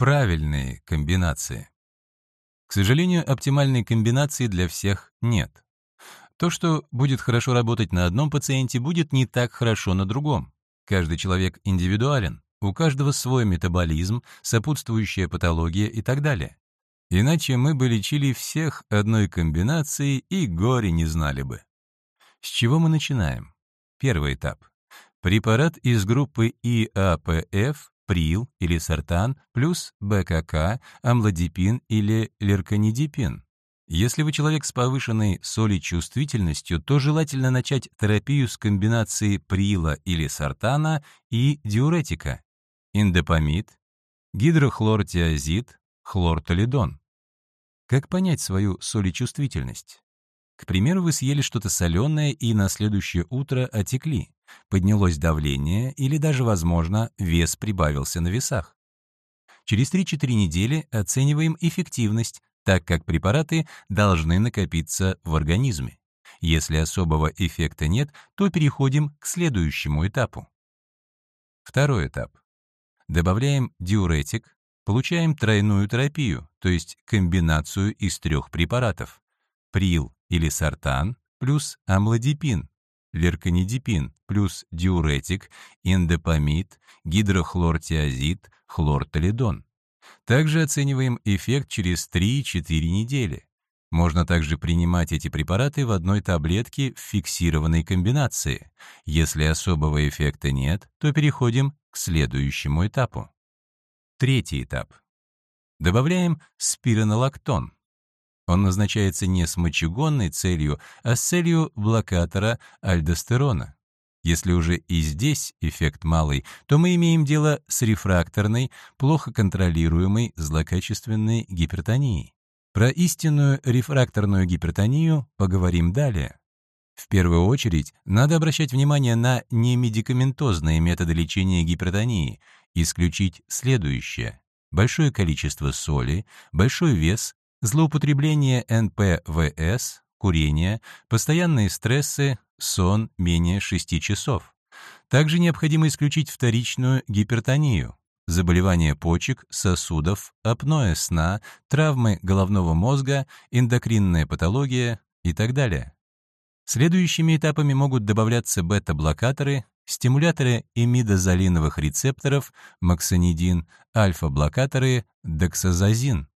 Правильные комбинации. К сожалению, оптимальной комбинации для всех нет. То, что будет хорошо работать на одном пациенте, будет не так хорошо на другом. Каждый человек индивидуален, у каждого свой метаболизм, сопутствующая патология и так далее. Иначе мы бы лечили всех одной комбинацией и горе не знали бы. С чего мы начинаем? Первый этап. Препарат из группы ИАПФ прил или сортан плюс БКК, амлодипин или лерканидипин. Если вы человек с повышенной соличувствительностью, то желательно начать терапию с комбинацией прила или сортана и диуретика. Индопамид, гидрохлортиазид, хлортолидон. Как понять свою соличувствительность? К примеру, вы съели что-то соленое и на следующее утро отекли поднялось давление или даже, возможно, вес прибавился на весах. Через 3-4 недели оцениваем эффективность, так как препараты должны накопиться в организме. Если особого эффекта нет, то переходим к следующему этапу. Второй этап. Добавляем диуретик, получаем тройную терапию, то есть комбинацию из трех препаратов. Прил или сортан плюс амлодипин лерканидипин плюс диуретик, индопамид, гидрохлортиазид, хлортолидон. Также оцениваем эффект через 3-4 недели. Можно также принимать эти препараты в одной таблетке в фиксированной комбинации. Если особого эффекта нет, то переходим к следующему этапу. Третий этап. Добавляем спиринолактон. Он назначается не с мочегонной целью, а с целью блокатора альдостерона. Если уже и здесь эффект малый, то мы имеем дело с рефракторной, плохо контролируемой злокачественной гипертонией. Про истинную рефракторную гипертонию поговорим далее. В первую очередь надо обращать внимание на немедикаментозные методы лечения гипертонии, исключить следующее. Большое количество соли, большой вес, Злоупотребление НПВС, курение, постоянные стрессы, сон менее 6 часов. Также необходимо исключить вторичную гипертонию, заболевания почек, сосудов, апноэ сна, травмы головного мозга, эндокринная патология и так далее. Следующими этапами могут добавляться бета-блокаторы, стимуляторы имидозолиновых рецепторов, максонидин, альфа-блокаторы, дексазазин.